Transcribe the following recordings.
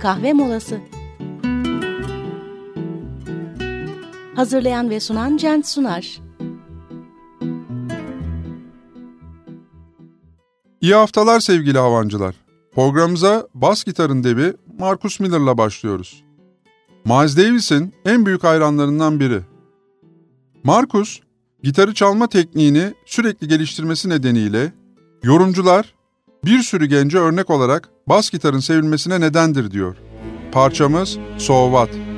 kahve molası. Hazırlayan ve sunan Cent Sunar. İyi haftalar sevgili havancılar. Programımıza bas gitarın devi Marcus Miller'la başlıyoruz. Miles Davis'in en büyük hayranlarından biri. Marcus, gitarı çalma tekniğini sürekli geliştirmesi nedeniyle yorumcular bir sürü gence örnek olarak bas gitarın sevilmesine nedendir diyor. Parçamız So What?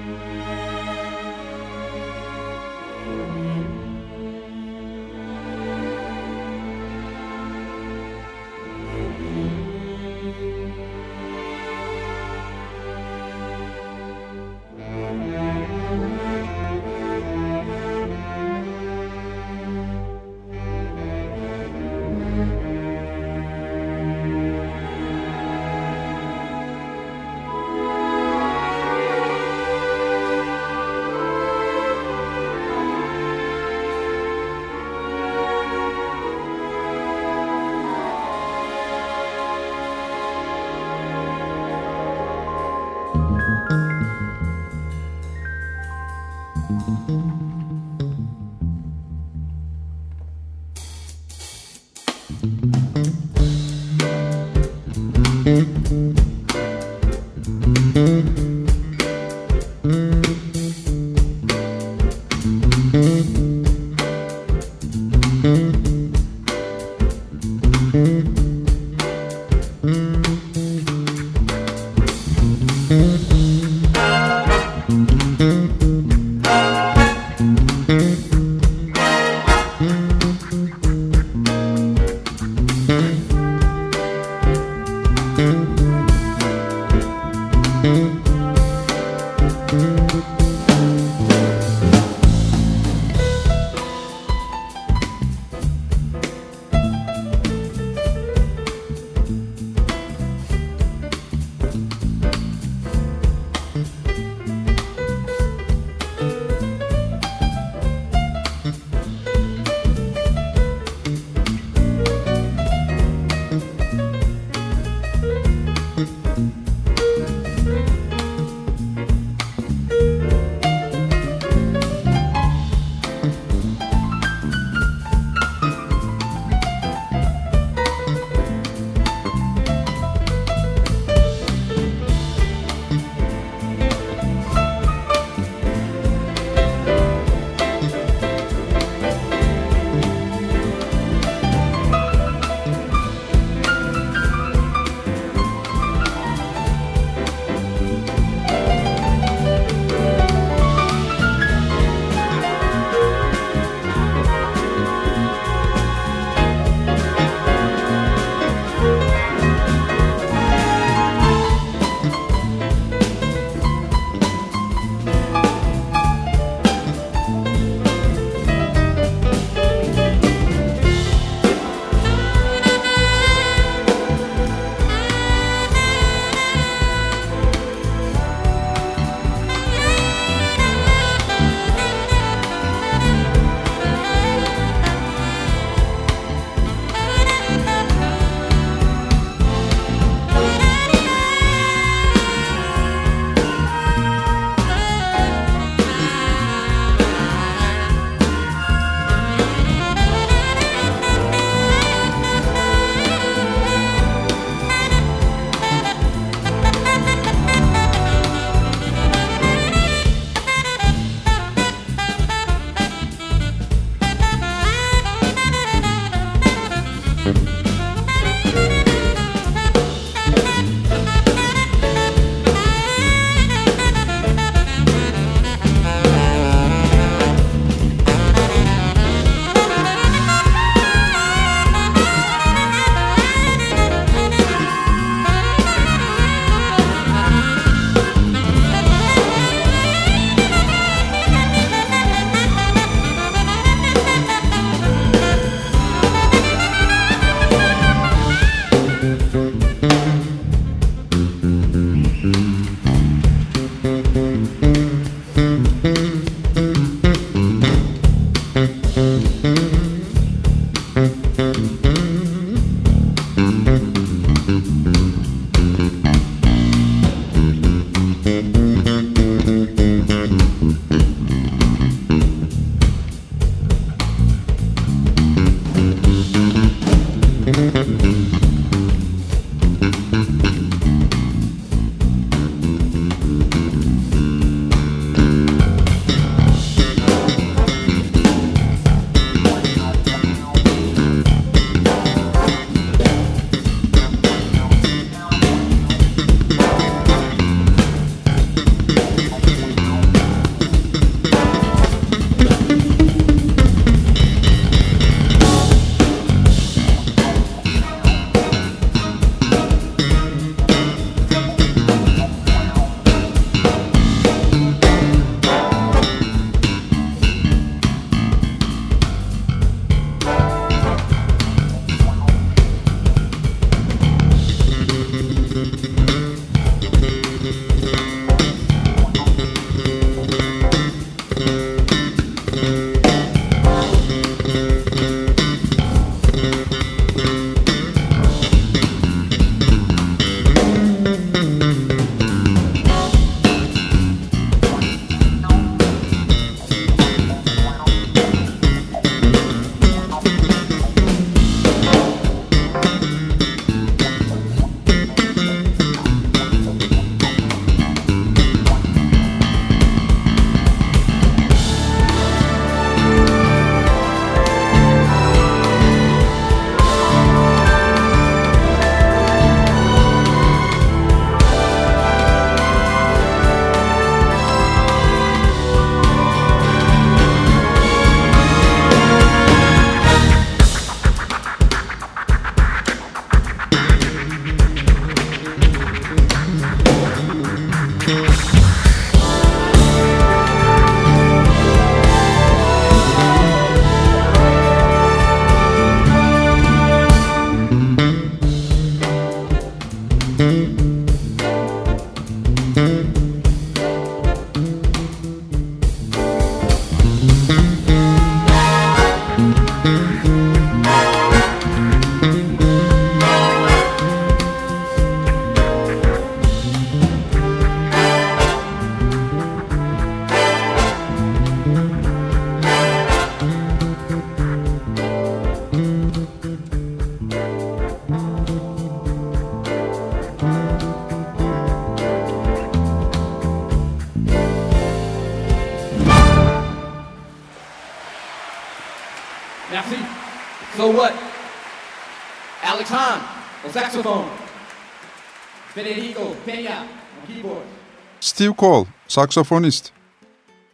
Steve Cole, saksafonist.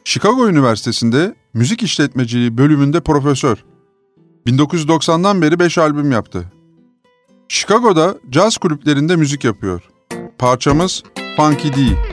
Chicago Üniversitesi'nde müzik işletmeciliği bölümünde profesör. 1990'dan beri 5 albüm yaptı. Chicago'da caz kulüplerinde müzik yapıyor. Parçamız Funky D.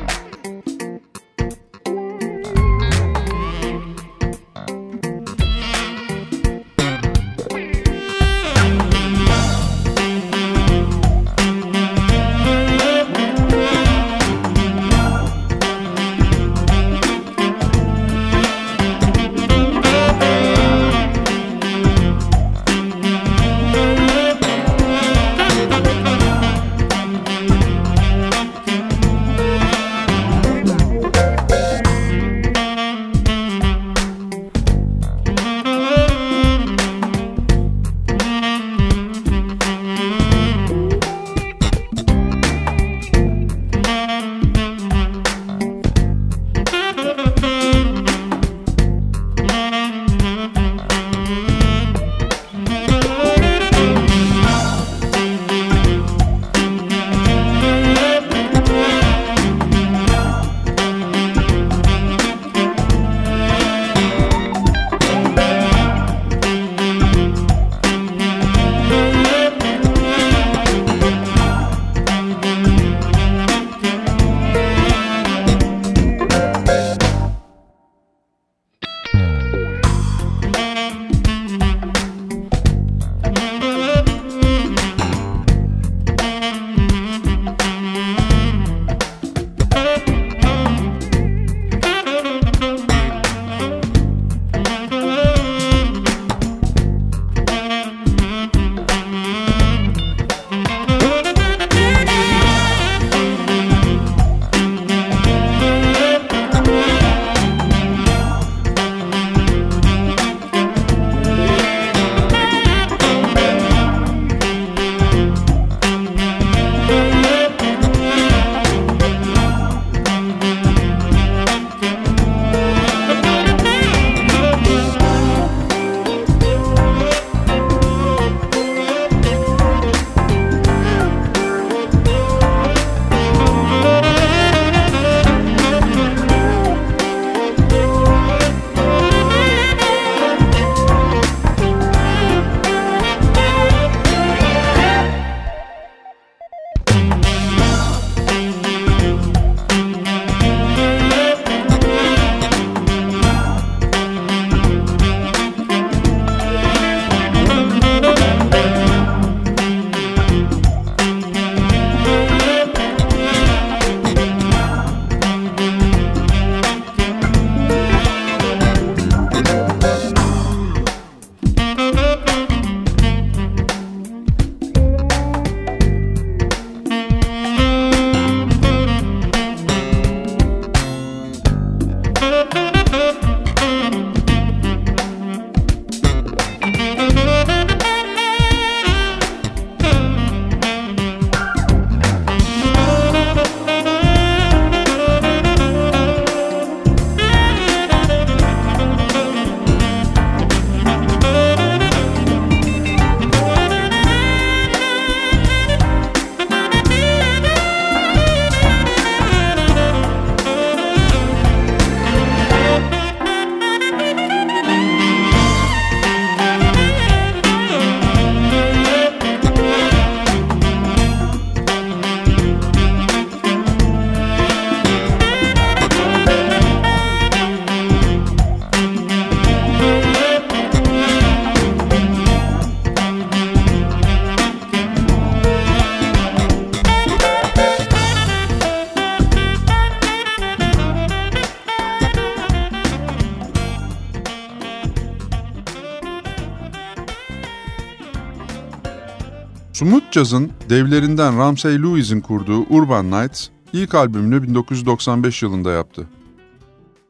Jazz'ın devlerinden Ramsey Lewis'in kurduğu Urban Nights ilk albümünü 1995 yılında yaptı.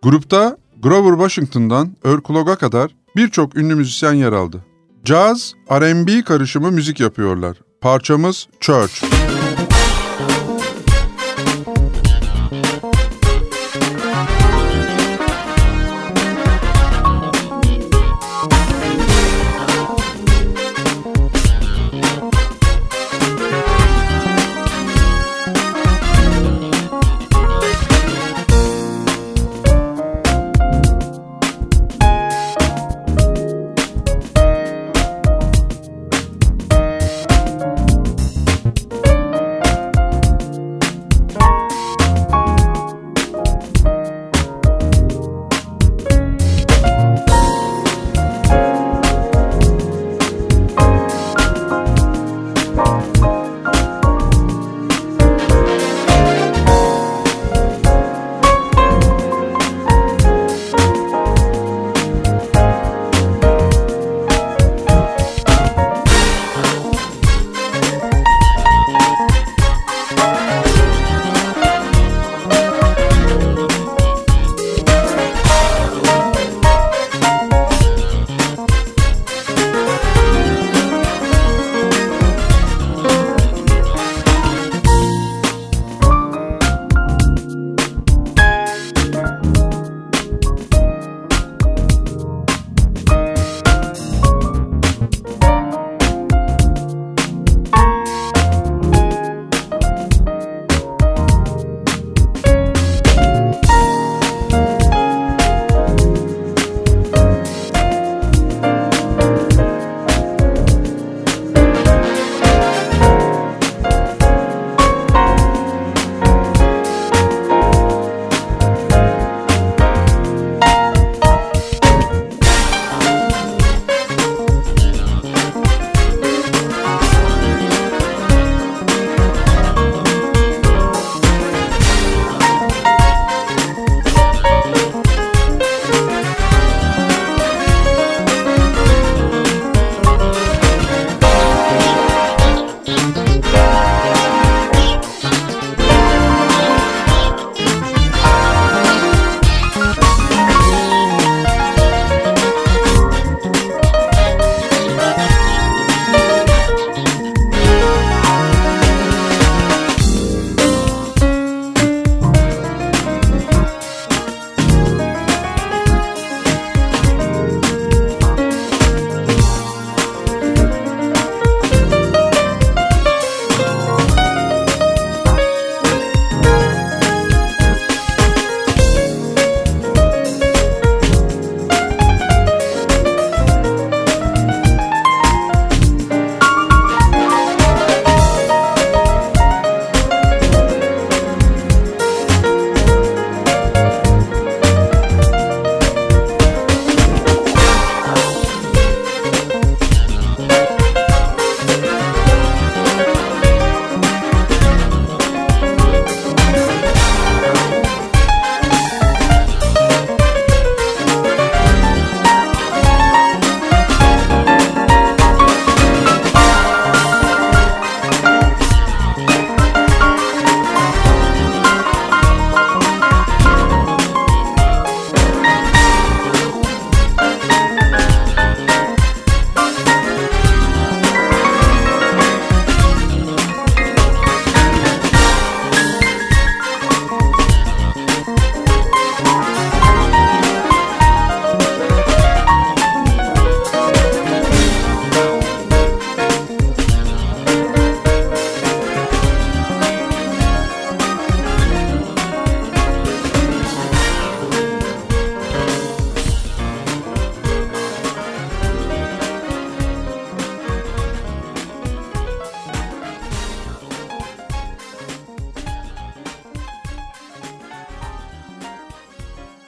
Grupta Grover Washington'dan Earl Klog'a kadar birçok ünlü müzisyen yer aldı. Jazz, R&B karışımı müzik yapıyorlar. Parçamız Church.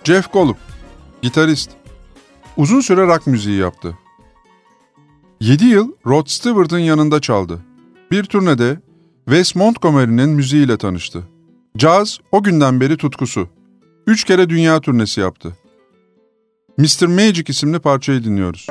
Jeff Golub, gitarist. Uzun süre rock müziği yaptı. 7 yıl Rod Stewart'ın yanında çaldı. Bir turnede Wes Montgomery'nin müziğiyle tanıştı. Caz o günden beri tutkusu. Üç kere dünya turnesi yaptı. Mr. Magic isimli parçayı dinliyoruz.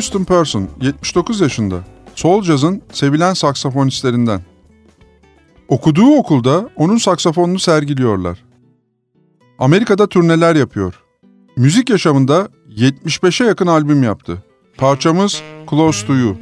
Houston Person 79 yaşında. Soul Jazz'ın sevilen saksafonistlerinden. Okuduğu okulda onun saksafonunu sergiliyorlar. Amerika'da turneler yapıyor. Müzik yaşamında 75'e yakın albüm yaptı. Parçamız Close to You.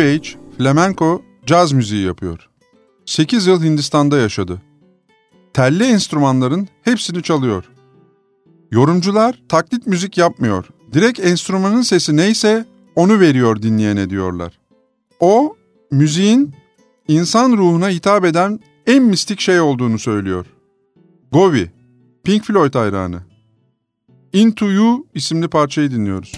Age, flamenco, caz müziği yapıyor. 8 yıl Hindistan'da yaşadı. Telli enstrümanların hepsini çalıyor. Yorumcular taklit müzik yapmıyor, Direkt enstrümanın sesi neyse onu veriyor dinleyene diyorlar. O, müziğin insan ruhuna hitap eden en mistik şey olduğunu söylüyor. Govi, Pink Floyd hayranı. Into You isimli parçayı dinliyoruz.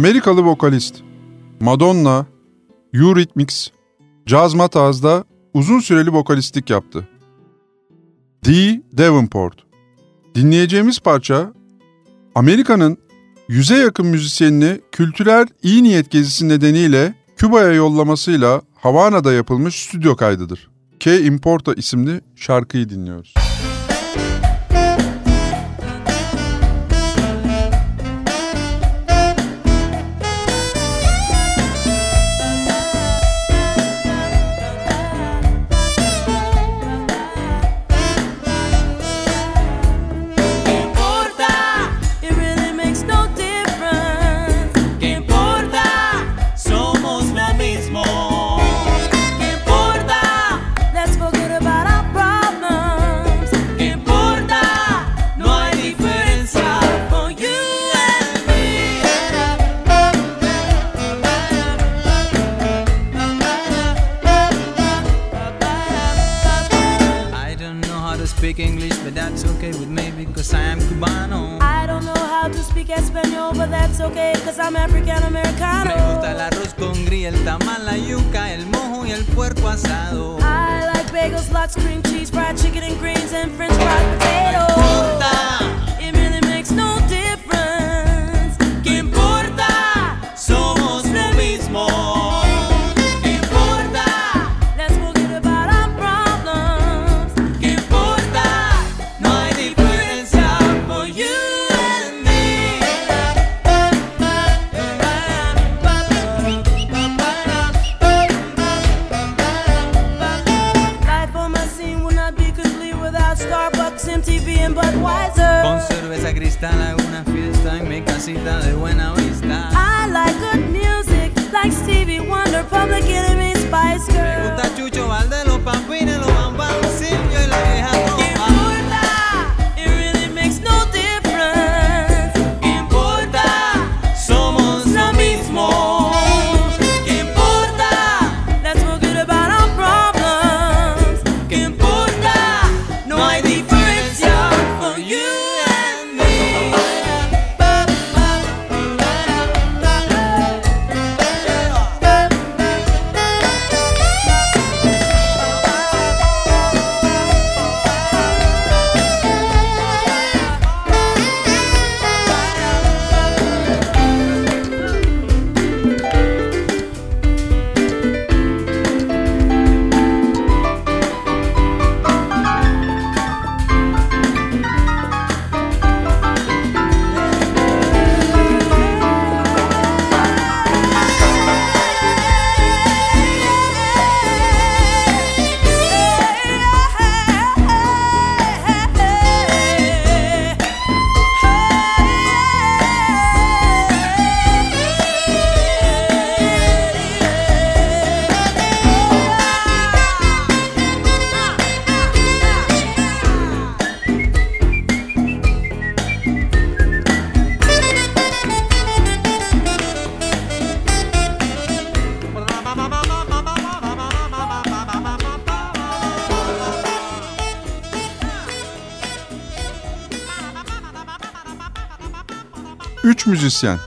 Amerikalı vokalist Madonna, Eurythmics, Jazz Mataz'da uzun süreli vokalistlik yaptı. Dee Davenport Dinleyeceğimiz parça, Amerika'nın yüze yakın müzisyenini kültürel iyi niyet gezisi nedeniyle Küba'ya yollamasıyla Havana'da yapılmış stüdyo kaydıdır. K Importa isimli şarkıyı dinliyoruz. Müzisyen,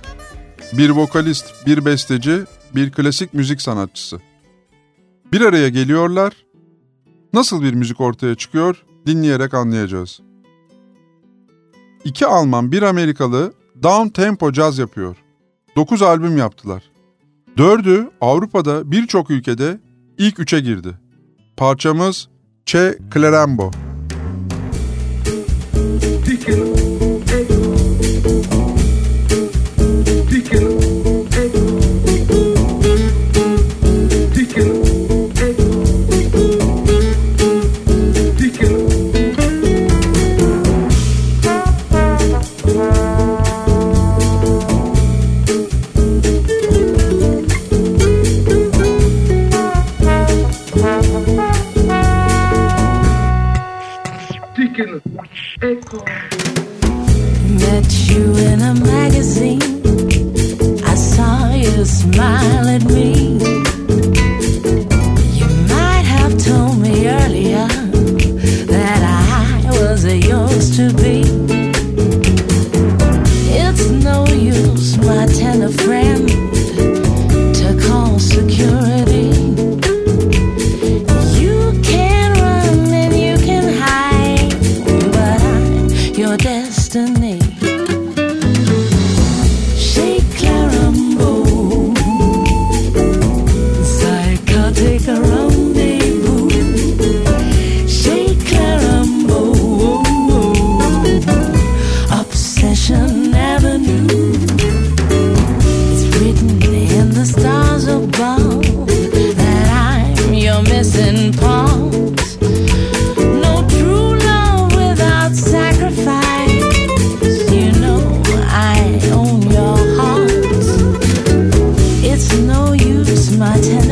bir vokalist, bir besteci, bir klasik müzik sanatçısı. Bir araya geliyorlar, nasıl bir müzik ortaya çıkıyor dinleyerek anlayacağız. İki Alman, bir Amerikalı down tempo caz yapıyor. Dokuz albüm yaptılar. Dördü Avrupa'da birçok ülkede ilk üçe girdi. Parçamız Che Clarembo.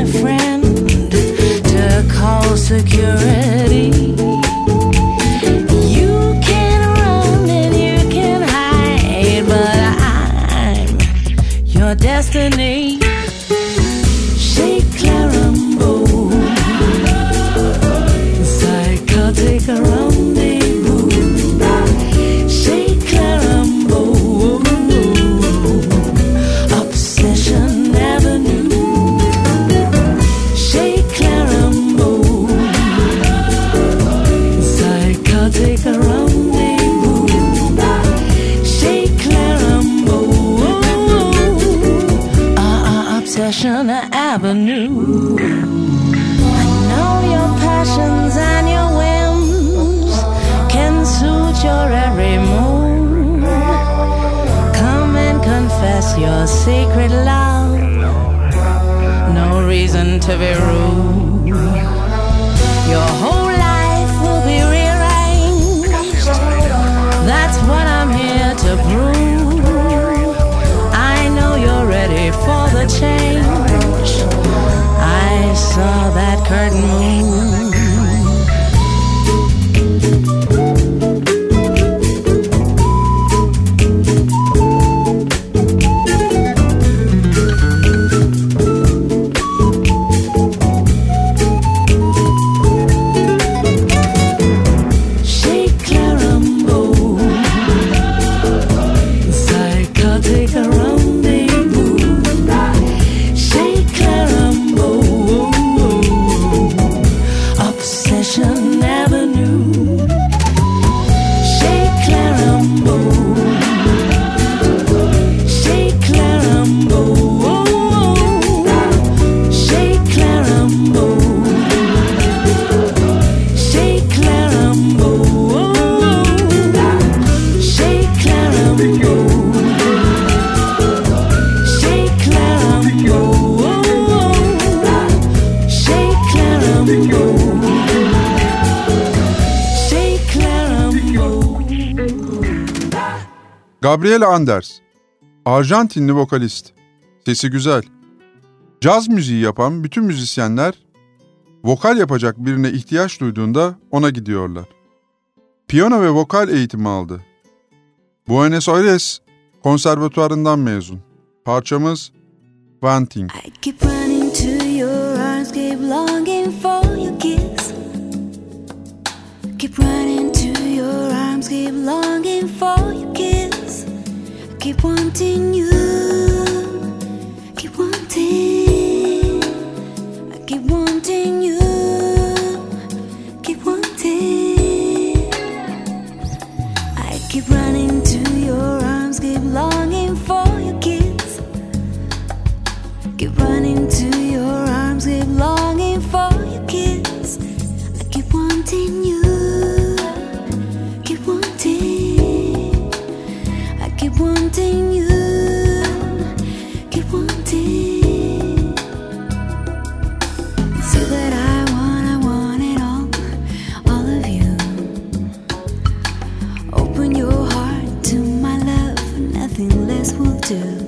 a friend to call security. You can run and you can hide, but I'm your destiny. Secret love. No reason to be rude. Your whole life will be rearranged. That's what I'm here to prove. I know you're ready for the change. I saw that curtain move. Gabriel Anders, Arjantinli vokalist. Sesi güzel. Caz müziği yapan bütün müzisyenler vokal yapacak birine ihtiyaç duyduğunda ona gidiyorlar. Piyano ve vokal eğitimi aldı. Buenos Aires konservatuarından mezun. Parçamız Wanting. I keep running to your arms, keep longing for your kiss. Keep running to your arms, keep longing for your keep wanting you, keep wanting. I keep wanting you, keep wanting. I keep running to your arms, keep longing for your kiss. Keep running to your arms, keep longing for your kiss. I keep wanting you, wanting you, keep wanting. See that I want, I want it all, all of you. Open your heart to my love, nothing less will do.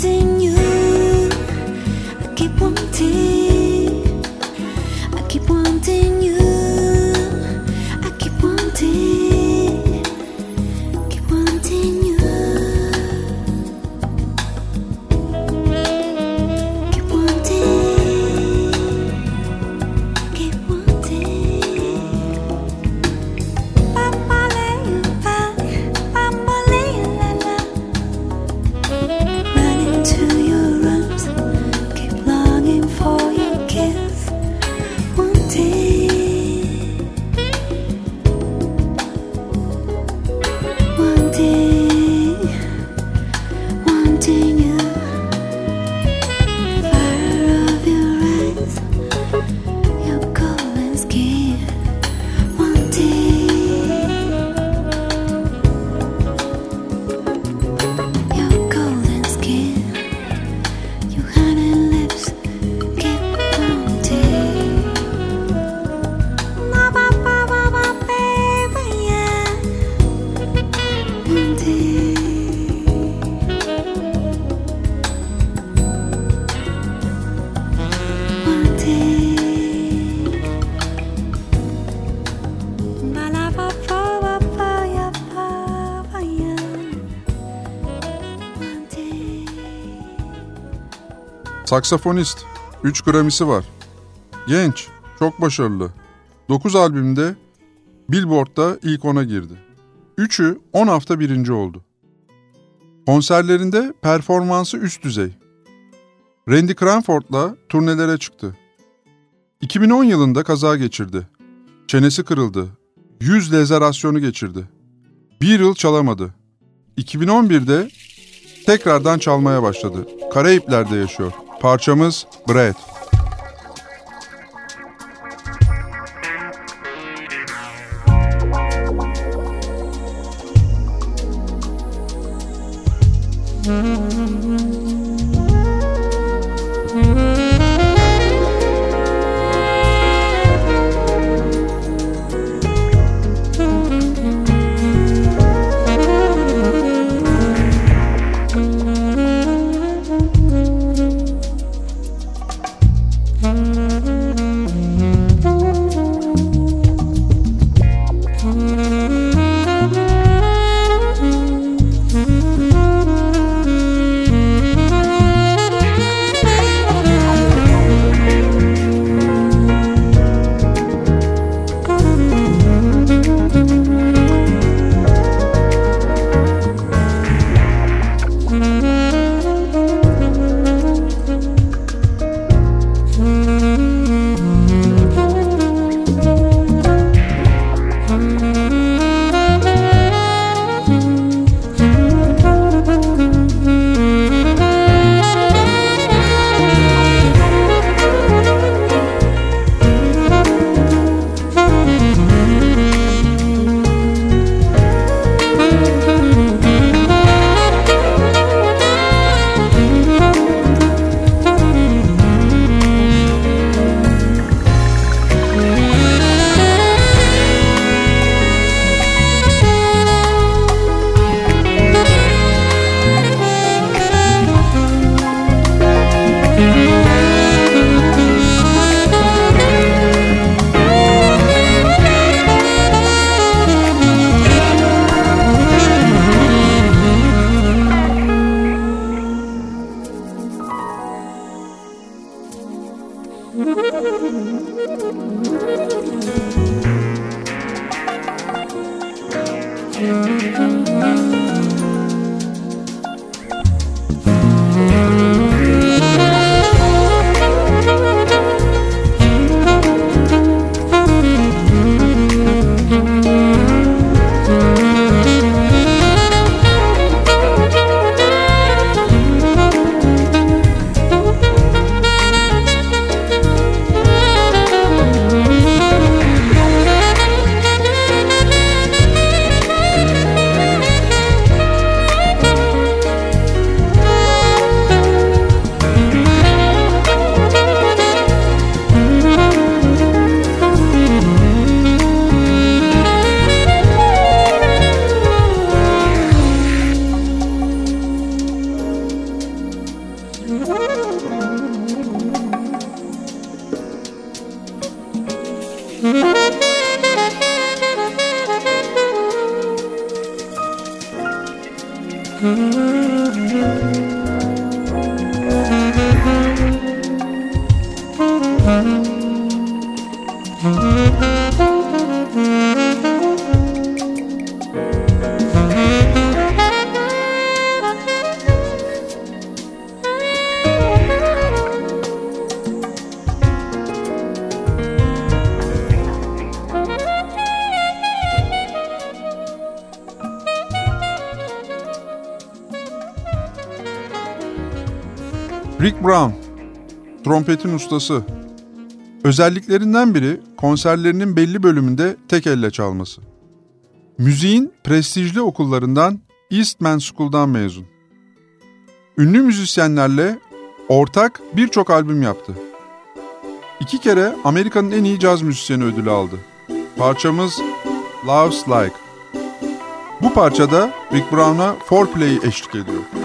Sing. Saksafonist. 3 Grammy'si var. Genç, çok başarılı. 9 albümde Billboard'da ilk ona girdi. Üçü 10 hafta birinci oldu. Konserlerinde performansı üst düzey. Randy Cranford'la turnelere çıktı. 2010 yılında kaza geçirdi. Çenesi kırıldı. Yüz lezerasyonu geçirdi. Bir yıl çalamadı. 2011'de tekrardan çalmaya başladı. Karayipler'de yaşıyor. Parçamız Bread. Rick Brown, trompetin ustası. Özelliklerinden biri konserlerinin belli bölümünde tek elle çalması. Müziğin prestijli okullarından Eastman School'dan mezun. Ünlü müzisyenlerle ortak birçok albüm yaptı. İki kere Amerika'nın en iyi caz müzisyeni ödülü aldı. Parçamız Love's Like. Bu parçada Rick Brown'a foreplay eşlik ediyor.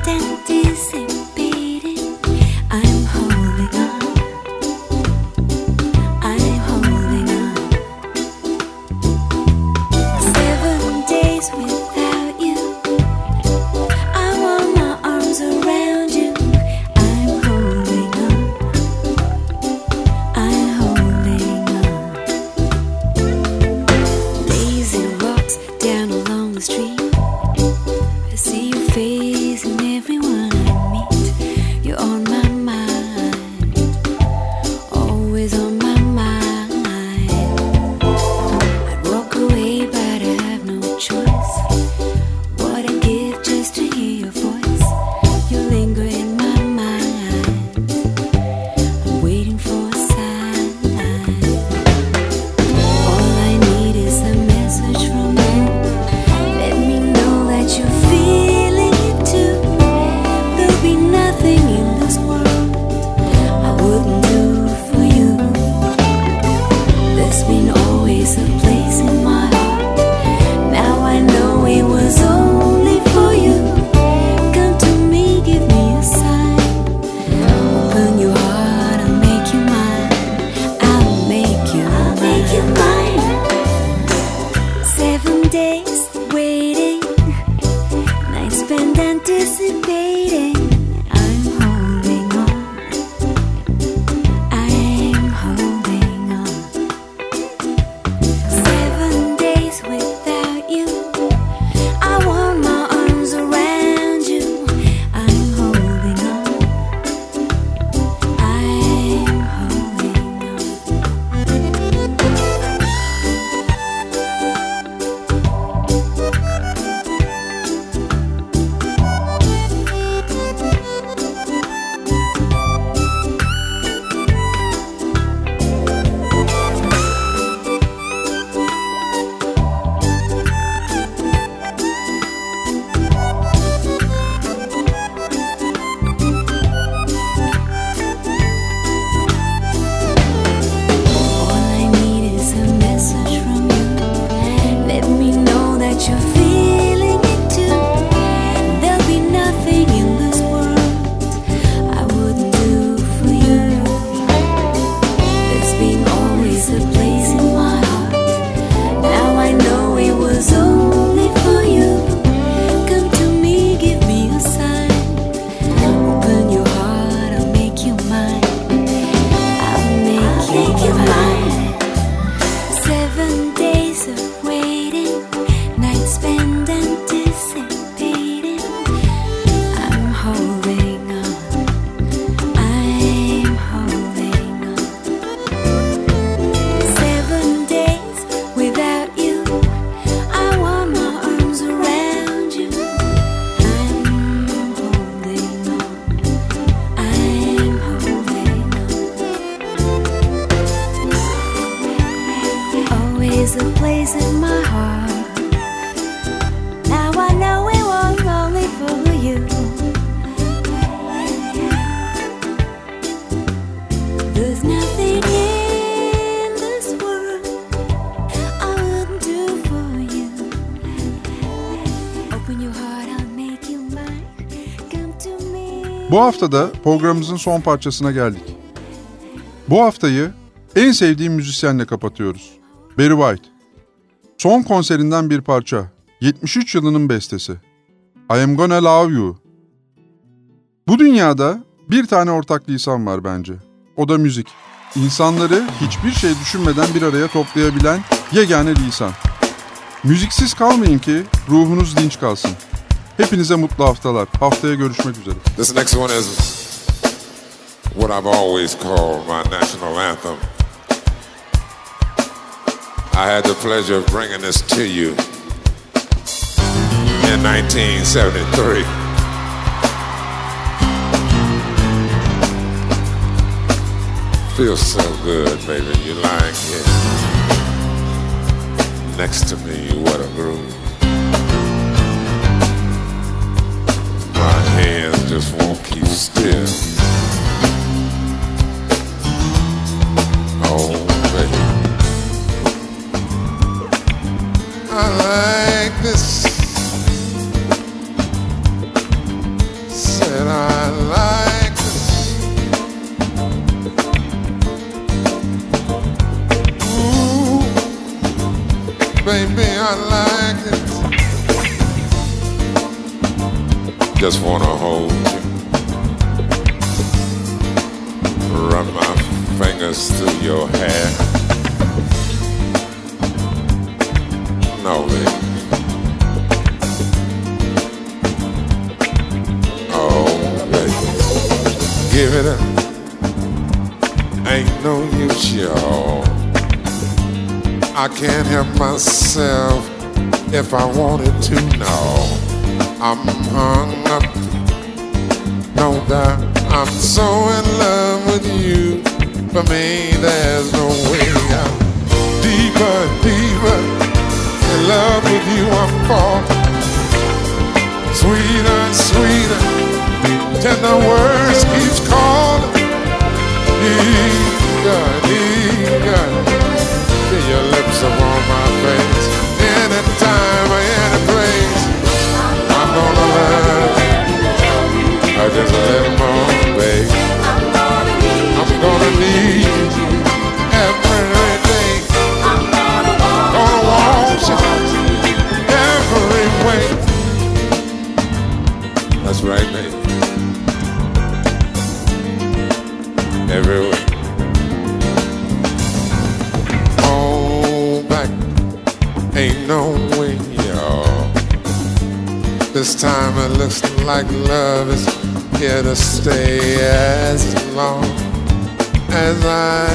contented. Bu haftada programımızın son parçasına geldik. Bu haftayı en sevdiğim müzisyenle kapatıyoruz. Barry White. Son konserinden bir parça. 73 yılının bestesi. I am gonna love you. Bu dünyada bir tane ortak lisan var bence. O da müzik. İnsanları hiçbir şey düşünmeden bir araya toplayabilen yegane lisan. Müziksiz kalmayın ki ruhunuz dinç kalsın. Hepinize mutlu haftalar. Haftaya görüşmek üzere. This next one is what I've always called my national anthem. I had the pleasure of bringing this to you in 1973. Feels so good, baby. You're lying here next to me. What a groove. My hands just won't keep still. Oh, baby. I like this. Said I like this. Ooh, baby, I like it. Just wanna hold you. Run my fingers through your hair. No, baby. Oh, baby. Give it up. Ain't no use, y'all. I can't help myself if I wanted to. No, I'm hung up. No doubt, I'm so in love with you. For me, there's no way out. Deeper, deeper in love with you, I'm falling. Sweeter, sweeter, tender words keeps calling. Eager, feel your lips upon my face. You. Just a little more, babe. I'm gonna need you every day. Gonna want you every way. That's right, babe. Every way. Hold back, ain't no way, y'all. This time it looks like love is here to stay as long as I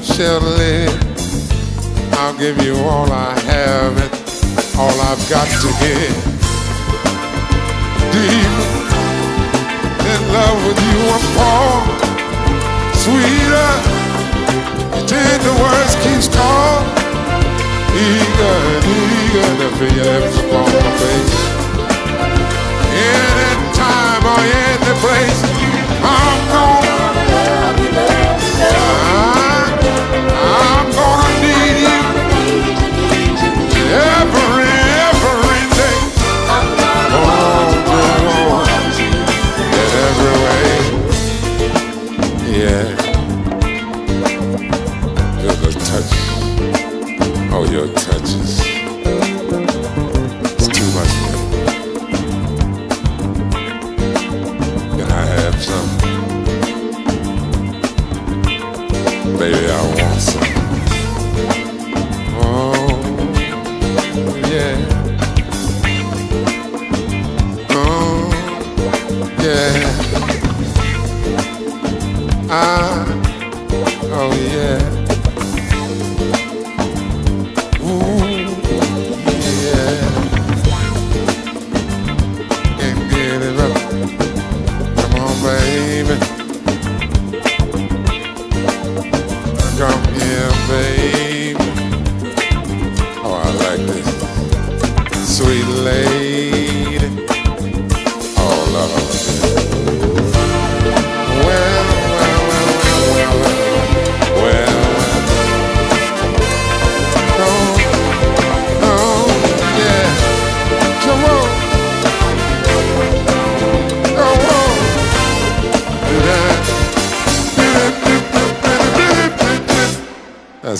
shall live. I'll give you all I have and all I've got to give. Deep in love with you, I'm falling. Sweeter, your tender words keeps calling. Eager and eager to feel your lips upon my face. Anytime praise.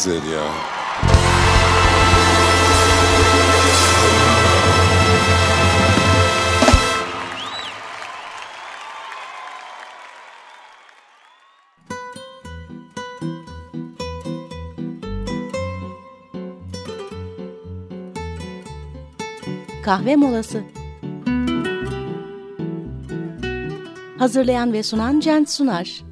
İt, y'all. Kahve molası. Hazırlayan ve sunan Cent Sunar.